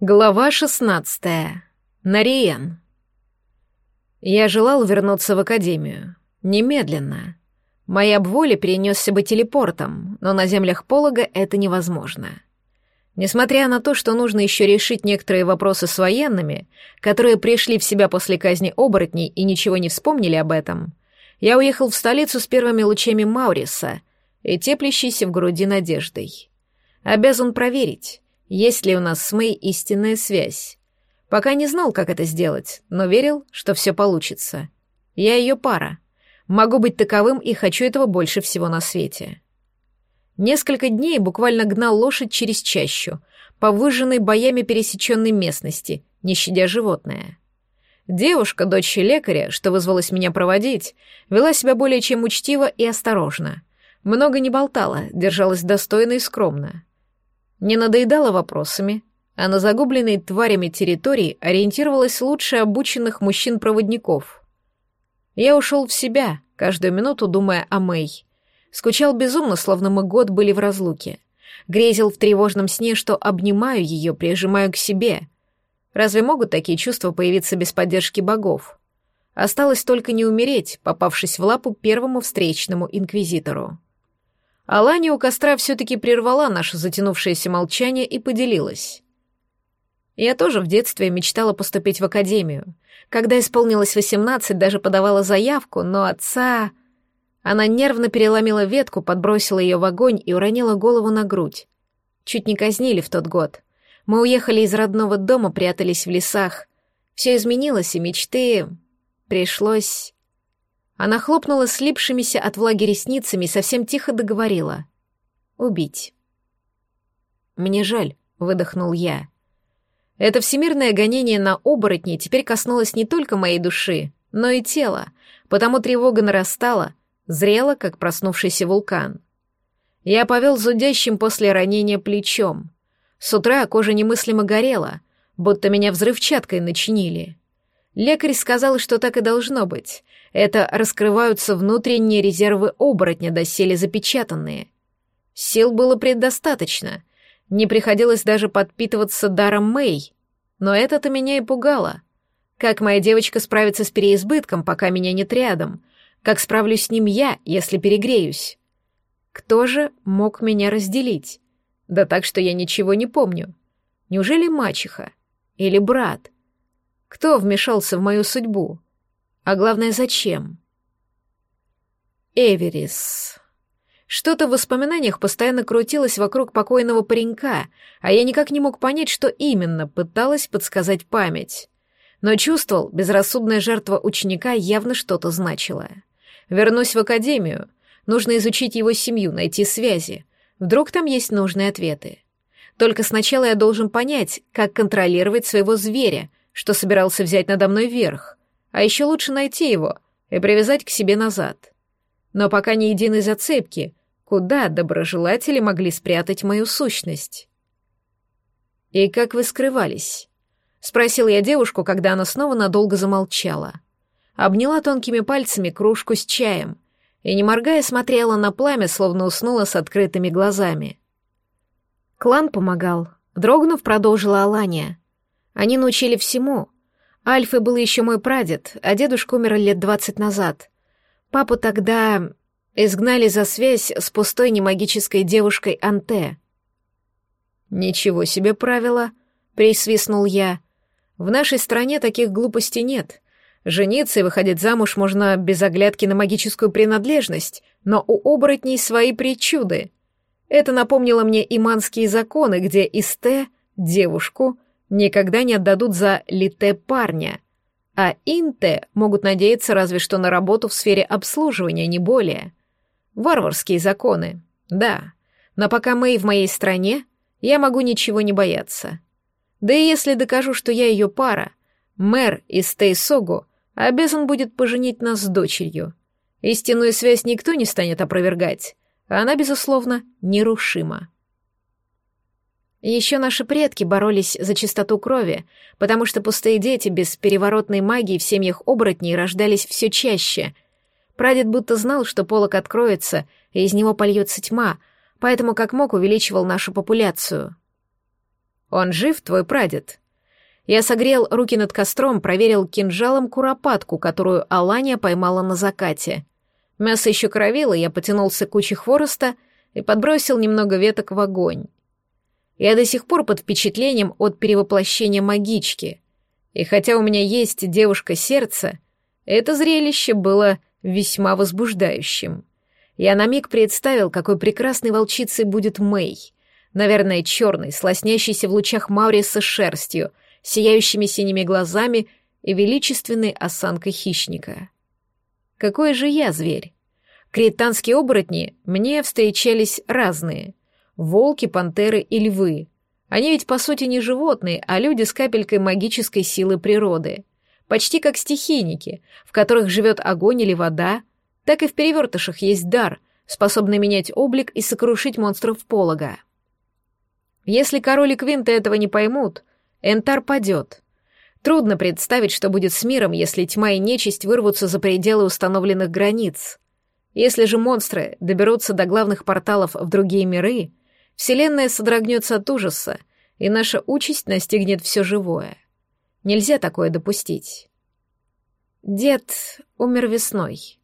Глава шестнадцатая. Нариен. Я желал вернуться в академию. Немедленно. Мои обволи перенесся бы телепортом, но на землях Полога это невозможно. Несмотря на то, что нужно еще решить некоторые вопросы с военными, которые пришли в себя после казни оборотней и ничего не вспомнили об этом, я уехал в столицу с первыми лучами Мауриса и теплящейся в груди надеждой. Обязан проверить, есть ли у нас с Мэй истинная связь. Пока не знал, как это сделать, но верил, что все получится. Я ее пара. Могу быть таковым и хочу этого больше всего на свете. Несколько дней буквально гнал лошадь через чащу, по выжженной боями пересеченной местности, не щадя животное. Девушка, дочь лекаря, что вызвалась меня проводить, вела себя более чем учтиво и осторожно. Много не болтала, держалась достойно и скромно не надоедала вопросами, а на загубленной тварями территории ориентировалась лучше обученных мужчин-проводников. Я ушел в себя, каждую минуту думая о Мэй. Скучал безумно, словно мы год были в разлуке. Грезил в тревожном сне, что обнимаю ее, прижимаю к себе. Разве могут такие чувства появиться без поддержки богов? Осталось только не умереть, попавшись в лапу первому встречному инквизитору. Алания у костра все-таки прервала наше затянувшееся молчание и поделилась. Я тоже в детстве мечтала поступить в академию. Когда исполнилось восемнадцать, даже подавала заявку, но отца... Она нервно переломила ветку, подбросила ее в огонь и уронила голову на грудь. Чуть не казнили в тот год. Мы уехали из родного дома, прятались в лесах. Все изменилось, и мечты... Пришлось... Она хлопнула слипшимися от влаги ресницами и совсем тихо договорила. «Убить». «Мне жаль», — выдохнул я. Это всемирное гонение на оборотни теперь коснулось не только моей души, но и тела, потому тревога нарастала, зрела, как проснувшийся вулкан. Я повел зудящим после ранения плечом. С утра кожа немыслимо горела, будто меня взрывчаткой начинили. Лекарь сказал, что так и должно быть. Это раскрываются внутренние резервы оборотня, доселе запечатанные. Сил было предостаточно. Не приходилось даже подпитываться даром Мэй. Но это-то меня и пугало. Как моя девочка справится с переизбытком, пока меня нет рядом? Как справлюсь с ним я, если перегреюсь? Кто же мог меня разделить? Да так, что я ничего не помню. Неужели мачеха? Или брат? — кто вмешался в мою судьбу? А главное, зачем? Эверис. Что-то в воспоминаниях постоянно крутилось вокруг покойного паренька, а я никак не мог понять, что именно пыталась подсказать память. Но чувствовал, безрассудная жертва ученика явно что-то значила. Вернусь в академию. Нужно изучить его семью, найти связи. Вдруг там есть нужные ответы. Только сначала я должен понять, как контролировать своего зверя, что собирался взять надо мной верх, а еще лучше найти его и привязать к себе назад. Но пока ни единой зацепки, куда доброжелатели могли спрятать мою сущность. «И как вы скрывались?» — спросил я девушку, когда она снова надолго замолчала. Обняла тонкими пальцами кружку с чаем и, не моргая, смотрела на пламя, словно уснула с открытыми глазами. Клан помогал. Дрогнув, продолжила Алания. Они научили всему. Альфой был еще мой прадед, а дедушка умер лет двадцать назад. Папу тогда изгнали за связь с пустой немагической девушкой Анте. «Ничего себе правила!» — присвистнул я. «В нашей стране таких глупостей нет. Жениться и выходить замуж можно без оглядки на магическую принадлежность, но у оборотней свои причуды. Это напомнило мне иманские законы, где Исте — девушку — никогда не отдадут за лите парня, а инте могут надеяться разве что на работу в сфере обслуживания, не более. Варварские законы, да, но пока Мэй в моей стране, я могу ничего не бояться. Да и если докажу, что я ее пара, мэр из Тейсогу обязан будет поженить нас с дочерью. Истинную связь никто не станет опровергать, а она, безусловно, нерушима. Еще наши предки боролись за чистоту крови, потому что пустые дети без переворотной магии в семьях оборотней рождались все чаще. Прадед будто знал, что полок откроется, и из него польется тьма, поэтому как мог увеличивал нашу популяцию. Он жив, твой прадед?» Я согрел руки над костром, проверил кинжалом куропатку, которую Алания поймала на закате. Мясо еще кровило, я потянулся к куче хвороста и подбросил немного веток в огонь. Я до сих пор под впечатлением от перевоплощения магички. И хотя у меня есть девушка сердца, это зрелище было весьма возбуждающим. Я на миг представил, какой прекрасной волчицей будет Мэй. Наверное, черной, слоснящейся в лучах Мауриса шерстью, сияющими синими глазами и величественной осанкой хищника. Какой же я зверь? Кританские оборотни мне встречались разные. Волки, пантеры и львы. Они ведь по сути не животные, а люди с капелькой магической силы природы. Почти как стихийники, в которых живет огонь или вода, так и в перевертышах есть дар, способный менять облик и сокрушить монстров полога. Если король и Квинта этого не поймут, Энтар падет. Трудно представить, что будет с миром, если тьма и нечисть вырвутся за пределы установленных границ. Если же монстры доберутся до главных порталов в другие миры, Вселенная содрогнется от ужаса, и наша участь настигнет все живое. Нельзя такое допустить. Дед умер весной.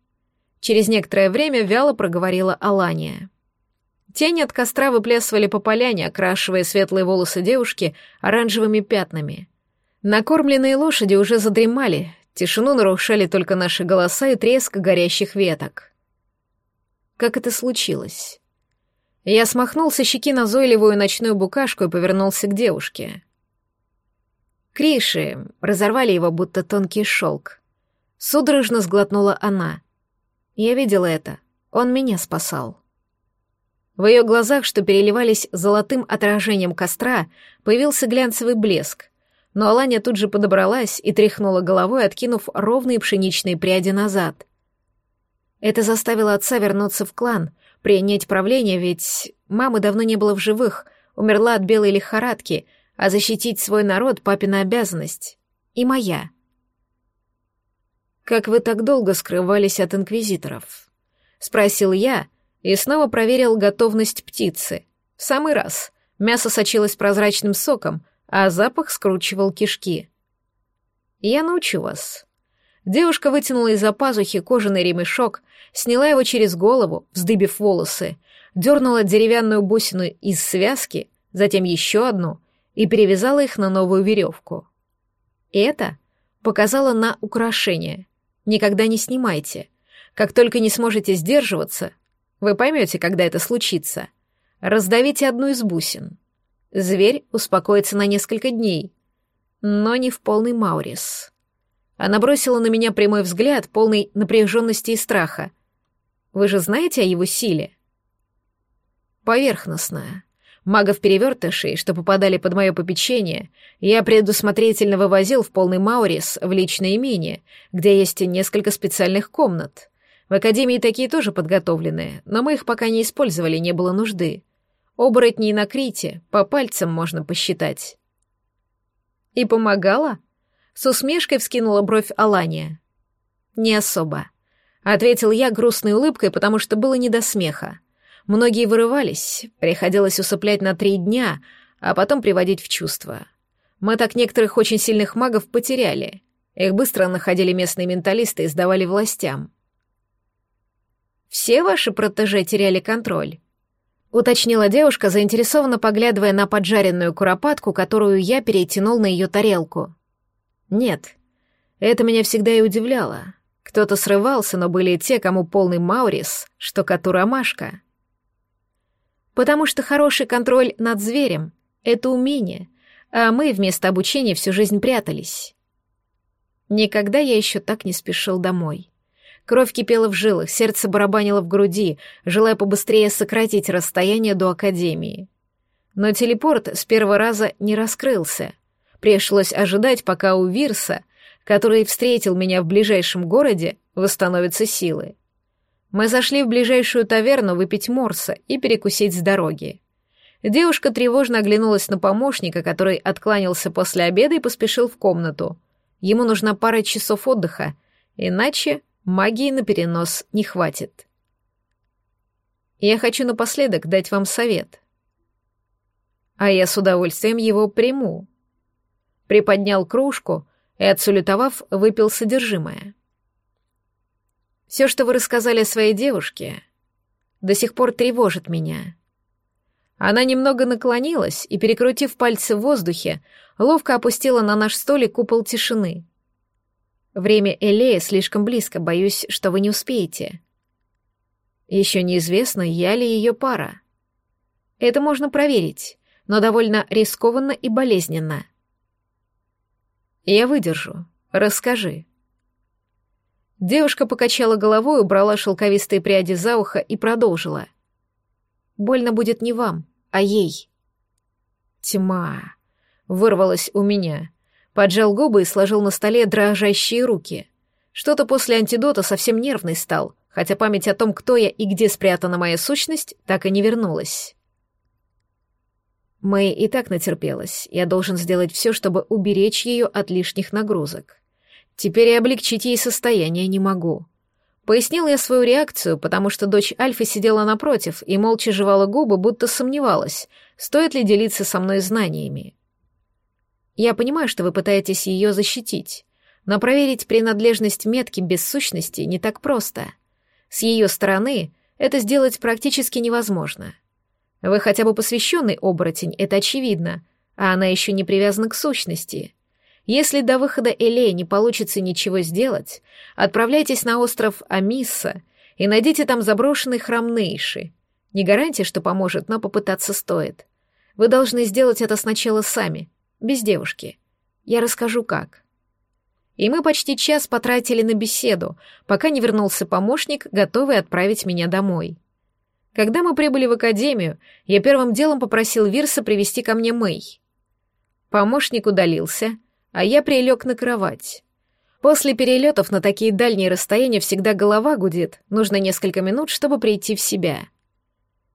Через некоторое время вяло проговорила Алания. Тени от костра выплясывали по поляне, окрашивая светлые волосы девушки оранжевыми пятнами. Накормленные лошади уже задремали, тишину нарушали только наши голоса и треск горящих веток. Как это случилось? Я смахнул со щеки назойливую ночную букашку и повернулся к девушке. Криши разорвали его, будто тонкий шелк. Судорожно сглотнула она. Я видела это. Он меня спасал. В ее глазах, что переливались золотым отражением костра, появился глянцевый блеск, но Аланя тут же подобралась и тряхнула головой, откинув ровные пшеничные пряди назад. Это заставило отца вернуться в клан, принять правление, ведь мамы давно не было в живых, умерла от белой лихорадки, а защитить свой народ — папина обязанность. И моя. «Как вы так долго скрывались от инквизиторов?» — спросил я и снова проверил готовность птицы. В самый раз. Мясо сочилось прозрачным соком, а запах скручивал кишки. «Я научу вас». Девушка вытянула из-за пазухи кожаный ремешок, сняла его через голову, вздыбив волосы, дернула деревянную бусину из связки, затем еще одну и перевязала их на новую веревку. Это показала на украшение. Никогда не снимайте. Как только не сможете сдерживаться, вы поймете, когда это случится. Раздавите одну из бусин. Зверь успокоится на несколько дней, но не в полный Маурис. Она бросила на меня прямой взгляд, полный напряженности и страха. Вы же знаете о его силе? Поверхностная. Магов-перевертышей, что попадали под мое попечение, я предусмотрительно вывозил в полный Маурис в личное имение, где есть несколько специальных комнат. В Академии такие тоже подготовленные, но мы их пока не использовали, не было нужды. Оборотней на Крите по пальцам можно посчитать. И помогала? С усмешкой вскинула бровь Алания. Не особо. Ответил я грустной улыбкой, потому что было не до смеха. Многие вырывались, приходилось усыплять на три дня, а потом приводить в чувство. Мы так некоторых очень сильных магов потеряли. Их быстро находили местные менталисты и сдавали властям. «Все ваши протеже теряли контроль?» — уточнила девушка, заинтересованно поглядывая на поджаренную куропатку, которую я перетянул на ее тарелку. «Нет, это меня всегда и удивляло. Кто-то срывался, но были и те, кому полный Маурис, что коту ромашка. Потому что хороший контроль над зверем — это умение, а мы вместо обучения всю жизнь прятались. Никогда я еще так не спешил домой. Кровь кипела в жилах, сердце барабанило в груди, желая побыстрее сократить расстояние до академии. Но телепорт с первого раза не раскрылся. Пришлось ожидать, пока у Вирса, который встретил меня в ближайшем городе, восстановятся силы. Мы зашли в ближайшую таверну выпить морса и перекусить с дороги. Девушка тревожно оглянулась на помощника, который откланялся после обеда и поспешил в комнату. Ему нужна пара часов отдыха, иначе Магии на перенос не хватит. Я хочу напоследок дать вам совет. а я с удовольствием его приму. Приподнял кружку и, отсулютовав, выпил содержимое. Все, что вы рассказали о своей девушке, до сих пор тревожит меня. Она немного наклонилась и, перекрутив пальцы в воздухе, ловко опустила на наш столик купол тишины. Время Элея слишком близко, боюсь, что вы не успеете. Еще неизвестно, я ли ее пара. Это можно проверить, но довольно рискованно и болезненно. Я выдержу. Расскажи. Девушка покачала головой, убрала шелковистые пряди за ухо и продолжила. Больно будет не вам, а ей. Тьма. Вырвалась у меня. Поджал губы и сложил на столе дрожащие руки. Что-то после антидота совсем нервный стал, хотя память о том, кто я и где спрятана моя сущность, так и не вернулась. Мэй и так натерпелась. Я должен сделать все, чтобы уберечь ее от лишних нагрузок. Теперь и облегчить ей состояние не могу. Пояснил я свою реакцию, потому что дочь Альфы сидела напротив и молча жевала губы, будто сомневалась, стоит ли делиться со мной знаниями. Я понимаю, что вы пытаетесь ее защитить, но проверить принадлежность метки без сущности не так просто. С ее стороны это сделать практически невозможно. Вы хотя бы посвященный оборотень, это очевидно, а она еще не привязана к сущности. Если до выхода Элея не получится ничего сделать, отправляйтесь на остров Амисса и найдите там заброшенный храм Нейши. Не гарантия, что поможет, но попытаться стоит. Вы должны сделать это сначала сами, без девушки. Я расскажу как. И мы почти час потратили на беседу, пока не вернулся помощник, готовый отправить меня домой. Когда мы прибыли в академию, я первым делом попросил Вирса привести ко мне Мэй. Помощник удалился, а я прилег на кровать. После перелетов на такие дальние расстояния всегда голова гудит, нужно несколько минут, чтобы прийти в себя.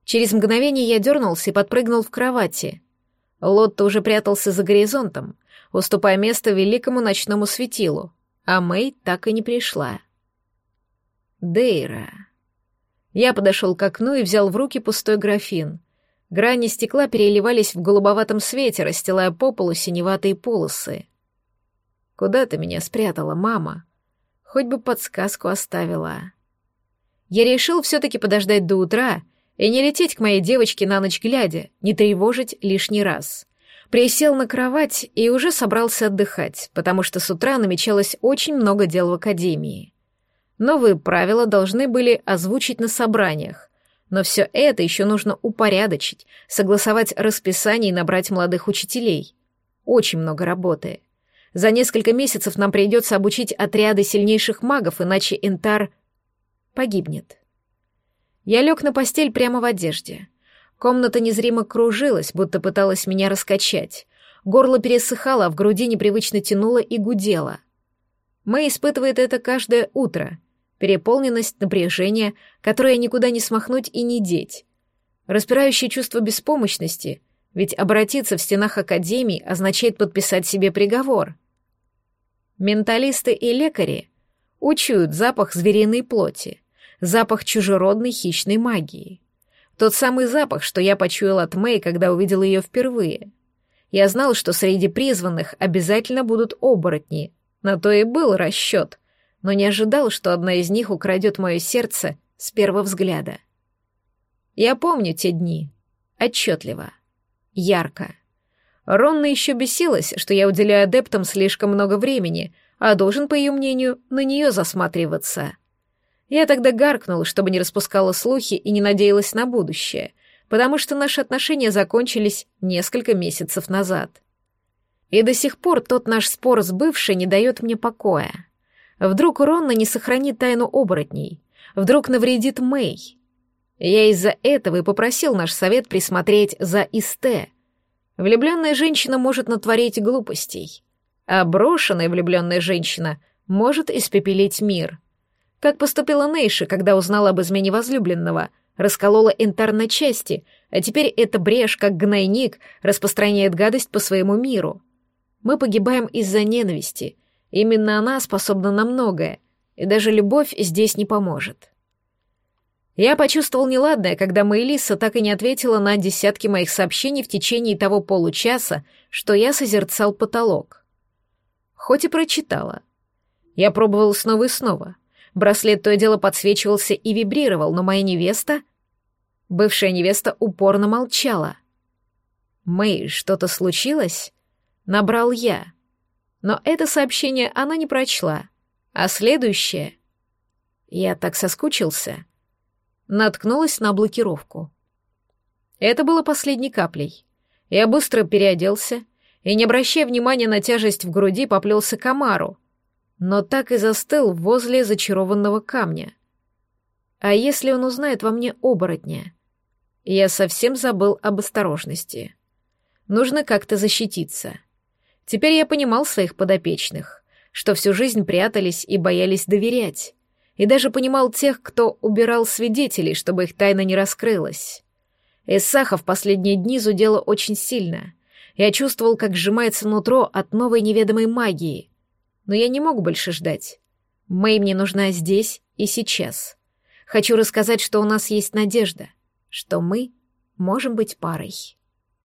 Через мгновение я дернулся и подпрыгнул в кровати. Лотто уже прятался за горизонтом, уступая место великому ночному светилу, а Мэй так и не пришла. Дейра. Я подошел к окну и взял в руки пустой графин. Грани стекла переливались в голубоватом свете, расстилая по полу синеватые полосы. Куда ты меня спрятала, мама? Хоть бы подсказку оставила. Я решил все-таки подождать до утра и не лететь к моей девочке на ночь глядя, не тревожить лишний раз. Присел на кровать и уже собрался отдыхать, потому что с утра намечалось очень много дел в академии. Новые правила должны были озвучить на собраниях, но все это еще нужно упорядочить, согласовать расписание и набрать молодых учителей. Очень много работы. За несколько месяцев нам придется обучить отряды сильнейших магов, иначе Интар погибнет. Я лег на постель прямо в одежде. Комната незримо кружилась, будто пыталась меня раскачать. Горло пересыхало, а в груди непривычно тянуло и гудело. Мэй испытывает это каждое утро. Переполненность, напряжение, которое никуда не смахнуть и не деть. Распирающее чувство беспомощности, ведь обратиться в стенах Академии означает подписать себе приговор. Менталисты и лекари учуют запах звериной плоти, запах чужеродной хищной магии. Тот самый запах, что я почуял от Мэй, когда увидел ее впервые. Я знал, что среди призванных обязательно будут оборотни, на то и был расчет, но не ожидал, что одна из них украдет мое сердце с первого взгляда. Я помню те дни. Отчетливо. Ярко. Ронна еще бесилась, что я уделяю адептам слишком много времени, а должен, по ее мнению, на нее засматриваться. Я тогда гаркнул, чтобы не распускала слухи и не надеялась на будущее, потому что наши отношения закончились несколько месяцев назад. И до сих пор тот наш спор с бывшей не дает мне покоя. Вдруг Ронна не сохранит тайну оборотней, вдруг навредит Мэй. Я из-за этого и попросил наш совет присмотреть за Исте — Влюбленная женщина может натворить глупостей, а брошенная влюбленная женщина может испепелить мир. Как поступила Нейша, когда узнала об измене возлюбленного, расколола Энтар на части, а теперь эта брешь, как гнойник, распространяет гадость по своему миру. Мы погибаем из-за ненависти. Именно она способна на многое, и даже любовь здесь не поможет. Я почувствовал неладное, когда Мэйлиса так и не ответила на десятки моих сообщений в течение того получаса, что я созерцал потолок. Хоть и прочитала. Я пробовал снова и снова. Браслет то и дело подсвечивался и вибрировал, но моя невеста... Бывшая невеста упорно молчала. «Мэй, что-то случилось?» Набрал я. Но это сообщение она не прочла. А следующее... Я так соскучился наткнулась на блокировку. Это было последней каплей. Я быстро переоделся и, не обращая внимания на тяжесть в груди, поплелся к Амару, но так и застыл возле зачарованного камня. А если он узнает во мне оборотня? Я совсем забыл об осторожности. Нужно как-то защититься. Теперь я понимал своих подопечных, что всю жизнь прятались и боялись доверять и даже понимал тех, кто убирал свидетелей, чтобы их тайна не раскрылась. Исаха в последние дни зудела очень сильно. Я чувствовал, как сжимается нутро от новой неведомой магии. Но я не мог больше ждать. Мэй мне нужна здесь и сейчас. Хочу рассказать, что у нас есть надежда, что мы можем быть парой.